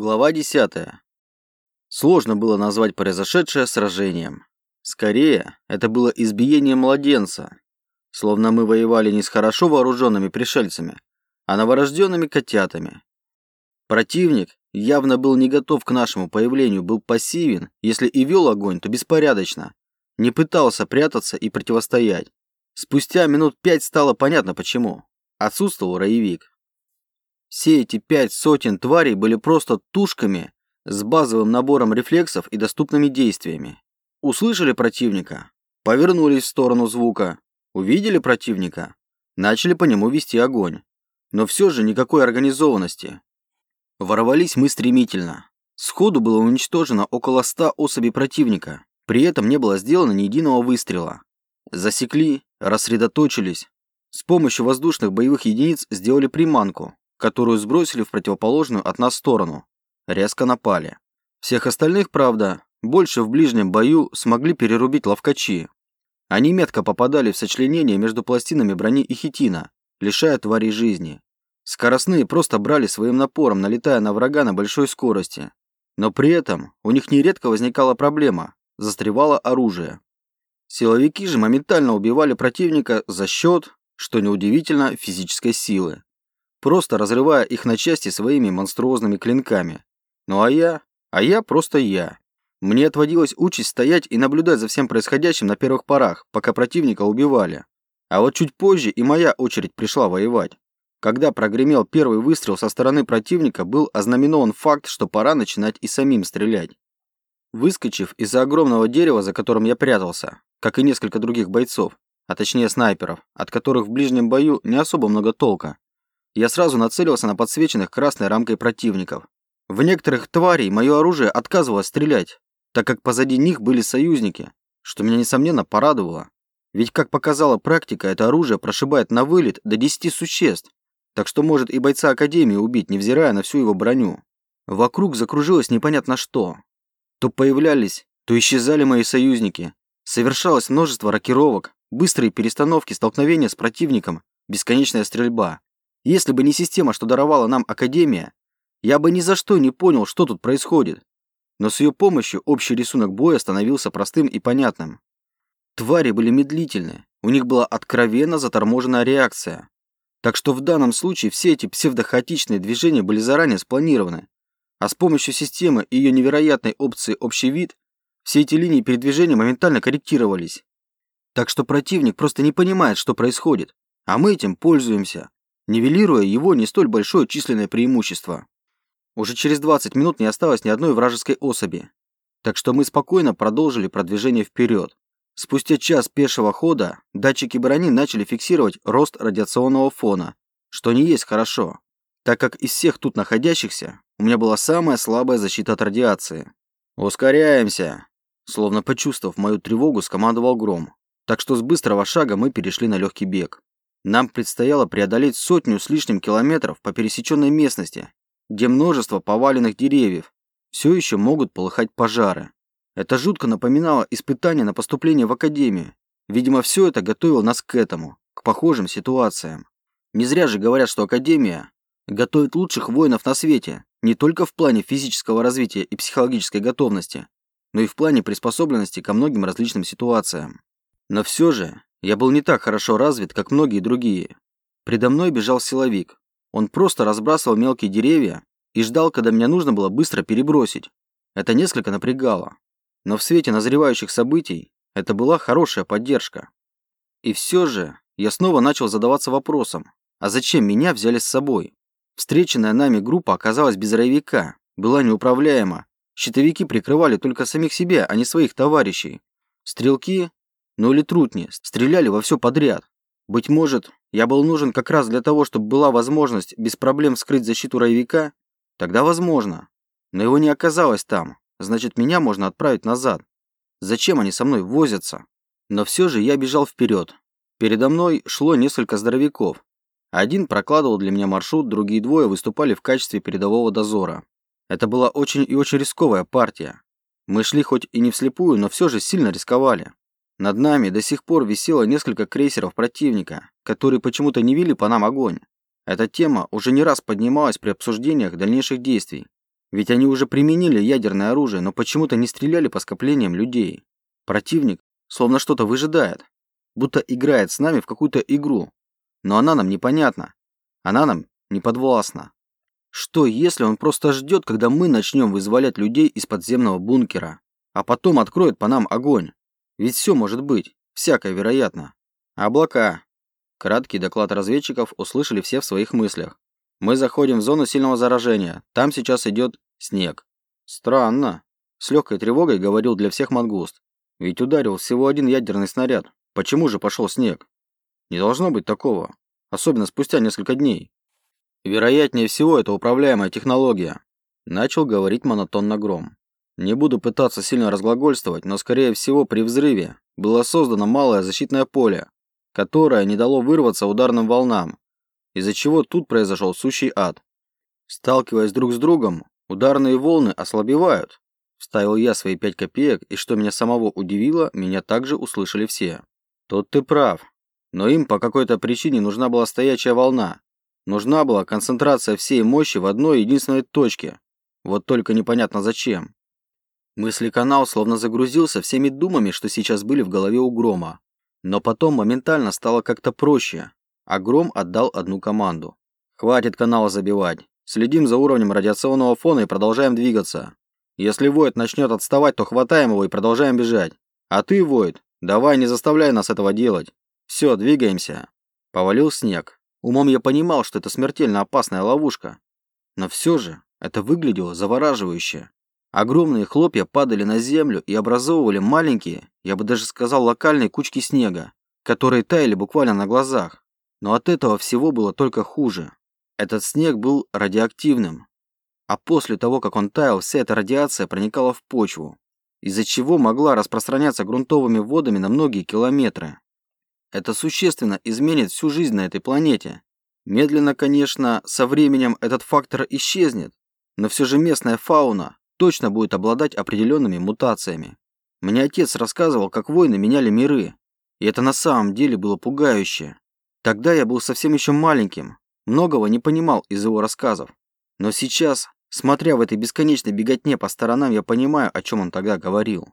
Глава 10. Сложно было назвать произошедшее сражением. Скорее, это было избиение младенца. Словно мы воевали не с хорошо вооруженными пришельцами, а новорожденными котятами. Противник явно был не готов к нашему появлению, был пассивен, если и вел огонь, то беспорядочно. Не пытался прятаться и противостоять. Спустя минут пять стало понятно почему. Отсутствовал роевик. Все эти пять сотен тварей были просто тушками с базовым набором рефлексов и доступными действиями. Услышали противника, повернулись в сторону звука, увидели противника, начали по нему вести огонь. Но все же никакой организованности. Ворвались мы стремительно. Сходу было уничтожено около ста особей противника, при этом не было сделано ни единого выстрела. Засекли, рассредоточились. С помощью воздушных боевых единиц сделали приманку, которую сбросили в противоположную от нас сторону. Резко напали. Всех остальных, правда, больше в ближнем бою смогли перерубить ловкачи. Они метко попадали в сочленение между пластинами брони и хитина, лишая тварей жизни. Скоростные просто брали своим напором, налетая на врага на большой скорости. Но при этом у них нередко возникала проблема – застревало оружие. Силовики же моментально убивали противника за счет, что неудивительно, физической силы просто разрывая их на части своими монструозными клинками. Ну а я? А я просто я. Мне отводилась участь стоять и наблюдать за всем происходящим на первых порах, пока противника убивали. А вот чуть позже и моя очередь пришла воевать. Когда прогремел первый выстрел со стороны противника, был ознаменован факт, что пора начинать и самим стрелять. Выскочив из-за огромного дерева, за которым я прятался, как и несколько других бойцов, а точнее снайперов, от которых в ближнем бою не особо много толка, я сразу нацелился на подсвеченных красной рамкой противников. В некоторых тварей мое оружие отказывалось стрелять, так как позади них были союзники, что меня, несомненно, порадовало. Ведь, как показала практика, это оружие прошибает на вылет до 10 существ, так что может и бойца Академии убить, невзирая на всю его броню. Вокруг закружилось непонятно что. То появлялись, то исчезали мои союзники. Совершалось множество рокировок, быстрые перестановки, столкновения с противником, бесконечная стрельба. Если бы не система, что даровала нам Академия, я бы ни за что не понял, что тут происходит. Но с ее помощью общий рисунок боя становился простым и понятным. Твари были медлительны, у них была откровенно заторможенная реакция. Так что в данном случае все эти псевдохаотичные движения были заранее спланированы. А с помощью системы и ее невероятной опции «Общий вид» все эти линии передвижения моментально корректировались. Так что противник просто не понимает, что происходит, а мы этим пользуемся нивелируя его не столь большое численное преимущество. Уже через 20 минут не осталось ни одной вражеской особи, так что мы спокойно продолжили продвижение вперед. Спустя час пешего хода датчики брони начали фиксировать рост радиационного фона, что не есть хорошо, так как из всех тут находящихся у меня была самая слабая защита от радиации. «Ускоряемся!» Словно почувствовав мою тревогу, скомандовал Гром, так что с быстрого шага мы перешли на легкий бег. Нам предстояло преодолеть сотню с лишним километров по пересеченной местности, где множество поваленных деревьев все еще могут полыхать пожары. Это жутко напоминало испытание на поступление в академию. Видимо, все это готовило нас к этому, к похожим ситуациям. Не зря же говорят, что академия готовит лучших воинов на свете, не только в плане физического развития и психологической готовности, но и в плане приспособленности ко многим различным ситуациям. Но все же я был не так хорошо развит, как многие другие. Предо мной бежал силовик. Он просто разбрасывал мелкие деревья и ждал, когда меня нужно было быстро перебросить. Это несколько напрягало. Но в свете назревающих событий это была хорошая поддержка. И все же я снова начал задаваться вопросом, а зачем меня взяли с собой? Встреченная нами группа оказалась без роевика, была неуправляема. Щитовики прикрывали только самих себя, а не своих товарищей. Стрелки ну или трутни, стреляли во все подряд. Быть может, я был нужен как раз для того, чтобы была возможность без проблем скрыть защиту роевика? Тогда возможно. Но его не оказалось там, значит, меня можно отправить назад. Зачем они со мной возятся? Но все же я бежал вперед. Передо мной шло несколько здоровяков. Один прокладывал для меня маршрут, другие двое выступали в качестве передового дозора. Это была очень и очень рисковая партия. Мы шли хоть и не вслепую, но все же сильно рисковали. Над нами до сих пор висело несколько крейсеров противника, которые почему-то не вели по нам огонь. Эта тема уже не раз поднималась при обсуждениях дальнейших действий. Ведь они уже применили ядерное оружие, но почему-то не стреляли по скоплениям людей. Противник словно что-то выжидает, будто играет с нами в какую-то игру. Но она нам непонятна. Она нам не подвластна. Что, если он просто ждет, когда мы начнем вызволять людей из подземного бункера, а потом откроет по нам огонь? Ведь все может быть, всякое вероятно. Облака. Краткий доклад разведчиков услышали все в своих мыслях. Мы заходим в зону сильного заражения. Там сейчас идет снег. Странно. С легкой тревогой говорил для всех мангуст. Ведь ударил всего один ядерный снаряд. Почему же пошел снег? Не должно быть такого. Особенно спустя несколько дней. Вероятнее всего, это управляемая технология. Начал говорить монотонно Гром. Не буду пытаться сильно разглагольствовать, но скорее всего при взрыве было создано малое защитное поле, которое не дало вырваться ударным волнам, из-за чего тут произошел сущий ад. Сталкиваясь друг с другом, ударные волны ослабевают. Вставил я свои пять копеек, и что меня самого удивило, меня также услышали все. Тут ты прав. Но им по какой-то причине нужна была стоячая волна. Нужна была концентрация всей мощи в одной единственной точке. Вот только непонятно зачем. Мысли-канал словно загрузился всеми думами, что сейчас были в голове у Грома. Но потом моментально стало как-то проще. А Гром отдал одну команду. «Хватит канал забивать. Следим за уровнем радиационного фона и продолжаем двигаться. Если Войд начнет отставать, то хватаем его и продолжаем бежать. А ты, Войд, давай не заставляй нас этого делать. Все, двигаемся». Повалил снег. Умом я понимал, что это смертельно опасная ловушка. Но все же это выглядело завораживающе. Огромные хлопья падали на землю и образовывали маленькие, я бы даже сказал, локальные кучки снега, которые таяли буквально на глазах. Но от этого всего было только хуже. Этот снег был радиоактивным. А после того, как он таял, вся эта радиация проникала в почву, из-за чего могла распространяться грунтовыми водами на многие километры. Это существенно изменит всю жизнь на этой планете. Медленно, конечно, со временем этот фактор исчезнет, но все же местная фауна точно будет обладать определенными мутациями. Мне отец рассказывал, как войны меняли миры, и это на самом деле было пугающе. Тогда я был совсем еще маленьким, многого не понимал из его рассказов. Но сейчас, смотря в этой бесконечной беготне по сторонам, я понимаю, о чем он тогда говорил.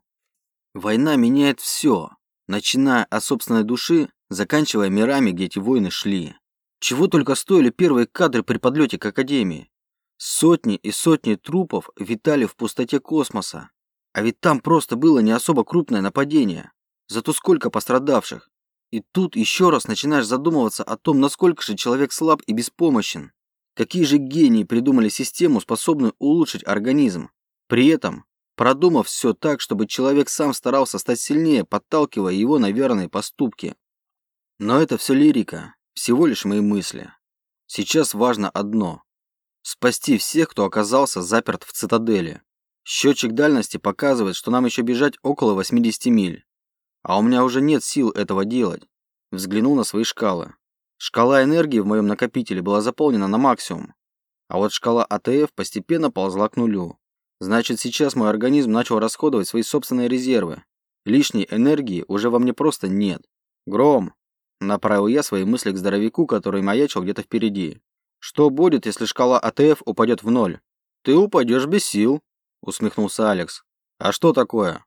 Война меняет все, начиная от собственной души, заканчивая мирами, где эти войны шли. Чего только стоили первые кадры при подлете к Академии. Сотни и сотни трупов витали в пустоте космоса. А ведь там просто было не особо крупное нападение. Зато сколько пострадавших. И тут еще раз начинаешь задумываться о том, насколько же человек слаб и беспомощен. Какие же гении придумали систему, способную улучшить организм. При этом, продумав все так, чтобы человек сам старался стать сильнее, подталкивая его на верные поступки. Но это все лирика, всего лишь мои мысли. Сейчас важно одно – спасти всех, кто оказался заперт в цитадели. Счетчик дальности показывает, что нам еще бежать около 80 миль. А у меня уже нет сил этого делать. Взглянул на свои шкалы. Шкала энергии в моем накопителе была заполнена на максимум. А вот шкала АТФ постепенно ползла к нулю. Значит, сейчас мой организм начал расходовать свои собственные резервы. Лишней энергии уже во мне просто нет. Гром! Направил я свои мысли к здоровяку, который маячил где-то впереди. Что будет, если шкала АТФ упадет в ноль? Ты упадешь без сил, усмехнулся Алекс. А что такое?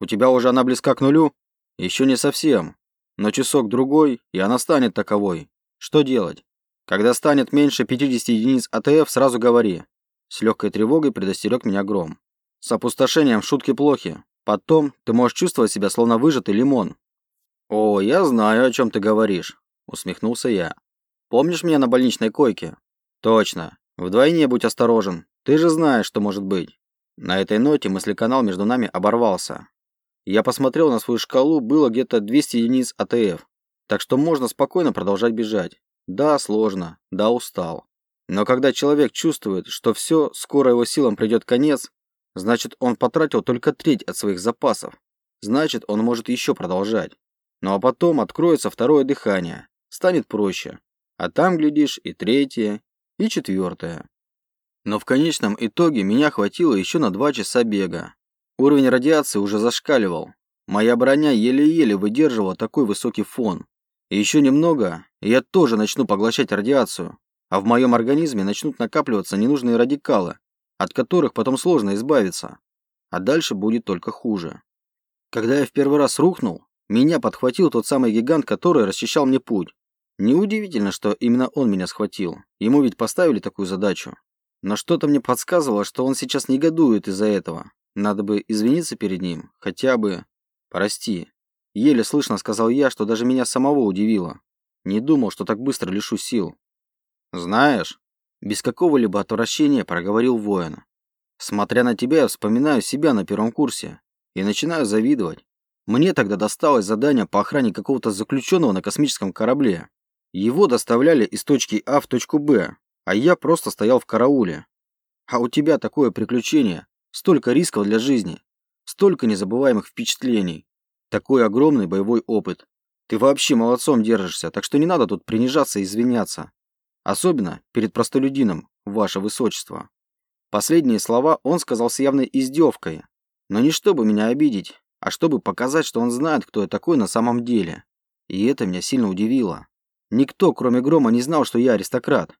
У тебя уже она близка к нулю? Еще не совсем. Но часок-другой, и она станет таковой. Что делать? Когда станет меньше 50 единиц АТФ, сразу говори. С легкой тревогой предостерег меня Гром. С опустошением шутки плохи. Потом ты можешь чувствовать себя словно выжатый лимон. О, я знаю, о чем ты говоришь, усмехнулся я. Помнишь меня на больничной койке? Точно. Вдвойне будь осторожен. Ты же знаешь, что может быть. На этой ноте мыслеканал между нами оборвался. Я посмотрел на свою шкалу, было где-то 200 единиц АТФ. Так что можно спокойно продолжать бежать. Да, сложно. Да, устал. Но когда человек чувствует, что все, скоро его силам придет конец, значит он потратил только треть от своих запасов. Значит он может еще продолжать. Ну а потом откроется второе дыхание. Станет проще. А там, глядишь, и третье, и четвертое. Но в конечном итоге меня хватило еще на два часа бега. Уровень радиации уже зашкаливал. Моя броня еле-еле выдерживала такой высокий фон. И еще немного, и я тоже начну поглощать радиацию, а в моем организме начнут накапливаться ненужные радикалы, от которых потом сложно избавиться. А дальше будет только хуже. Когда я в первый раз рухнул, меня подхватил тот самый гигант, который расчищал мне путь. Неудивительно, что именно он меня схватил. Ему ведь поставили такую задачу. Но что-то мне подсказывало, что он сейчас негодует из-за этого. Надо бы извиниться перед ним, хотя бы... Прости. Еле слышно сказал я, что даже меня самого удивило. Не думал, что так быстро лишу сил. Знаешь, без какого-либо отвращения проговорил воин. Смотря на тебя, я вспоминаю себя на первом курсе и начинаю завидовать. Мне тогда досталось задание по охране какого-то заключенного на космическом корабле. Его доставляли из точки А в точку Б, а я просто стоял в карауле. А у тебя такое приключение, столько рисков для жизни, столько незабываемых впечатлений, такой огромный боевой опыт. Ты вообще молодцом держишься, так что не надо тут принижаться и извиняться. Особенно перед простолюдином, ваше высочество. Последние слова он сказал с явной издевкой, но не чтобы меня обидеть, а чтобы показать, что он знает, кто я такой на самом деле. И это меня сильно удивило. Никто, кроме Грома, не знал, что я аристократ.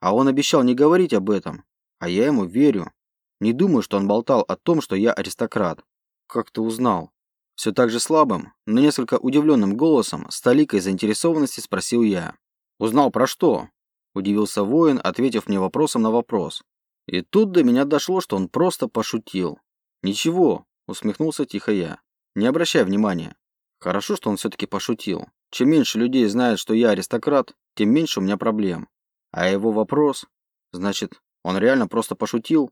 А он обещал не говорить об этом. А я ему верю. Не думаю, что он болтал о том, что я аристократ. Как ты узнал? Все так же слабым, но несколько удивленным голосом, с толикой заинтересованности спросил я. «Узнал про что?» Удивился воин, ответив мне вопросом на вопрос. И тут до меня дошло, что он просто пошутил. «Ничего», усмехнулся тихо я. «Не обращай внимания. Хорошо, что он все-таки пошутил. Чем меньше людей знает, что я аристократ, тем меньше у меня проблем. А его вопрос... Значит, он реально просто пошутил?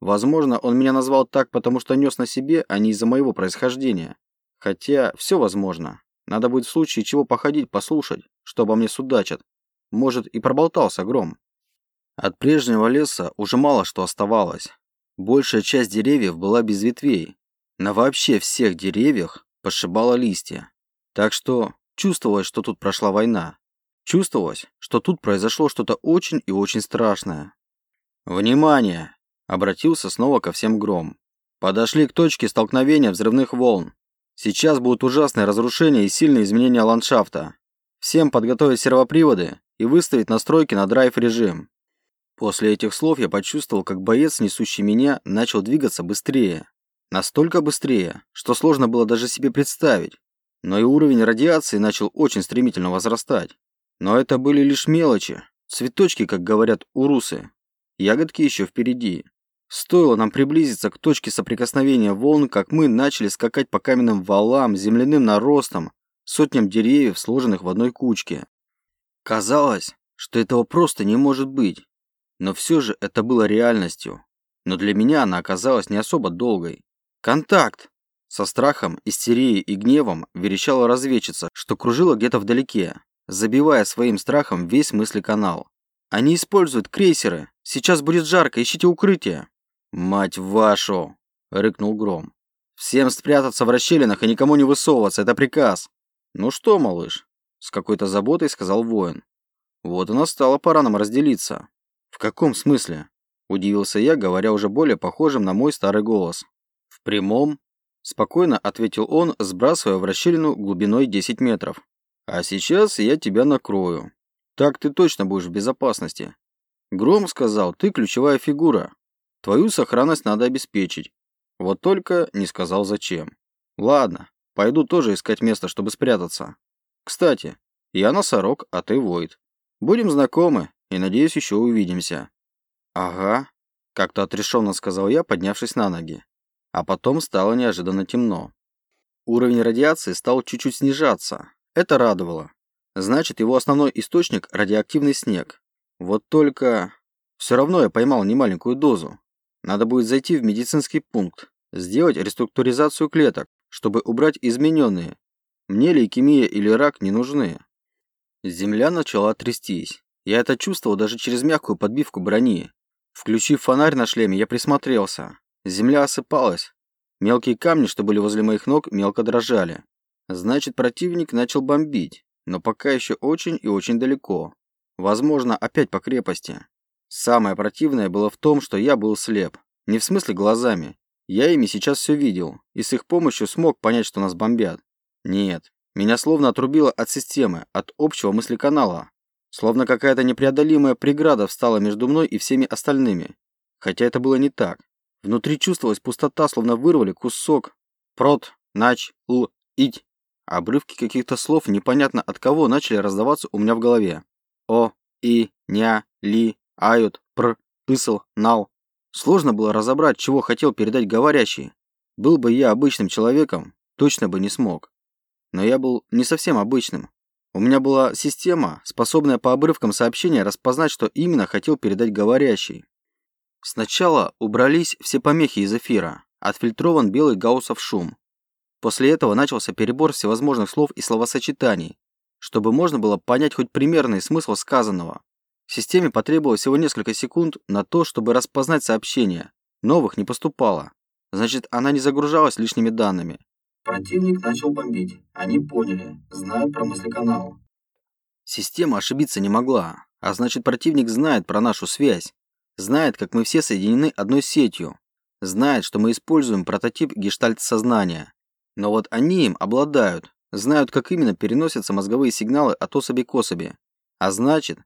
Возможно, он меня назвал так, потому что нес на себе, а не из-за моего происхождения. Хотя, все возможно. Надо будет в случае чего походить, послушать, что обо мне судачат. Может, и проболтался гром. От прежнего леса уже мало что оставалось. Большая часть деревьев была без ветвей. На вообще всех деревьях пошибало листья. Так что Чувствовалось, что тут прошла война. Чувствовалось, что тут произошло что-то очень и очень страшное. «Внимание!» – обратился снова ко всем гром. «Подошли к точке столкновения взрывных волн. Сейчас будут ужасные разрушения и сильные изменения ландшафта. Всем подготовить сервоприводы и выставить настройки на драйв-режим». После этих слов я почувствовал, как боец, несущий меня, начал двигаться быстрее. Настолько быстрее, что сложно было даже себе представить, но и уровень радиации начал очень стремительно возрастать. Но это были лишь мелочи, цветочки, как говорят урусы. Ягодки еще впереди. Стоило нам приблизиться к точке соприкосновения волн, как мы начали скакать по каменным валам, земляным наростам, сотням деревьев, сложенных в одной кучке. Казалось, что этого просто не может быть. Но все же это было реальностью. Но для меня она оказалась не особо долгой. «Контакт!» Со страхом, истерией и гневом верещала разведчица, что кружила где-то вдалеке, забивая своим страхом весь мыслеканал. «Они используют крейсеры! Сейчас будет жарко, ищите укрытие!» «Мать вашу!» – рыкнул Гром. «Всем спрятаться в расщелинах и никому не высовываться, это приказ!» «Ну что, малыш?» – с какой-то заботой сказал воин. «Вот и настала пора нам разделиться». «В каком смысле?» – удивился я, говоря уже более похожим на мой старый голос. «В прямом Спокойно ответил он, сбрасывая в расщелину глубиной 10 метров. А сейчас я тебя накрою. Так ты точно будешь в безопасности. Гром сказал, ты ключевая фигура. Твою сохранность надо обеспечить. Вот только не сказал зачем. Ладно, пойду тоже искать место, чтобы спрятаться. Кстати, я носорог, а ты воид. Будем знакомы и, надеюсь, еще увидимся. Ага, как-то отрешенно сказал я, поднявшись на ноги. А потом стало неожиданно темно. Уровень радиации стал чуть-чуть снижаться. Это радовало. Значит, его основной источник – радиоактивный снег. Вот только... Все равно я поймал немаленькую дозу. Надо будет зайти в медицинский пункт, сделать реструктуризацию клеток, чтобы убрать измененные. Мне лейкемия или рак не нужны. Земля начала трястись. Я это чувствовал даже через мягкую подбивку брони. Включив фонарь на шлеме, я присмотрелся. Земля осыпалась. Мелкие камни, что были возле моих ног, мелко дрожали. Значит, противник начал бомбить, но пока еще очень и очень далеко. Возможно, опять по крепости. Самое противное было в том, что я был слеп. Не в смысле глазами. Я ими сейчас все видел, и с их помощью смог понять, что нас бомбят. Нет, меня словно отрубило от системы, от общего мыслеканала. Словно какая-то непреодолимая преграда встала между мной и всеми остальными. Хотя это было не так. Внутри чувствовалась пустота, словно вырвали кусок. Прот, нач, л, ить. Обрывки каких-то слов непонятно от кого начали раздаваться у меня в голове. О, и, ня, ли, ают, пр, ысл, нал. Сложно было разобрать, чего хотел передать говорящий. Был бы я обычным человеком, точно бы не смог. Но я был не совсем обычным. У меня была система, способная по обрывкам сообщения распознать, что именно хотел передать говорящий. Сначала убрались все помехи из эфира, отфильтрован белый гауссов шум. После этого начался перебор всевозможных слов и словосочетаний, чтобы можно было понять хоть примерный смысл сказанного. Системе потребовалось всего несколько секунд на то, чтобы распознать сообщение. Новых не поступало. Значит, она не загружалась лишними данными. Противник начал бомбить. Они поняли. Знают про мыслеканал. Система ошибиться не могла. А значит, противник знает про нашу связь. Знает, как мы все соединены одной сетью. Знает, что мы используем прототип гештальт-сознания. Но вот они им обладают. Знают, как именно переносятся мозговые сигналы от особи к особи. А значит,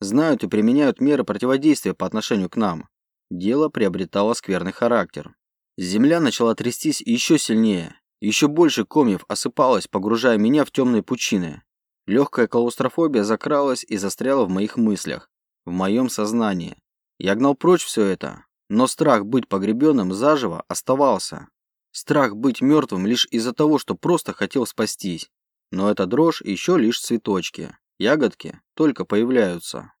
знают и применяют меры противодействия по отношению к нам. Дело приобретало скверный характер. Земля начала трястись еще сильнее. Еще больше комьев осыпалось, погружая меня в темные пучины. Легкая клаустрофобия закралась и застряла в моих мыслях, в моем сознании. Я гнал прочь все это, но страх быть погребенным заживо оставался. Страх быть мертвым лишь из-за того, что просто хотел спастись. Но эта дрожь еще лишь цветочки. Ягодки только появляются.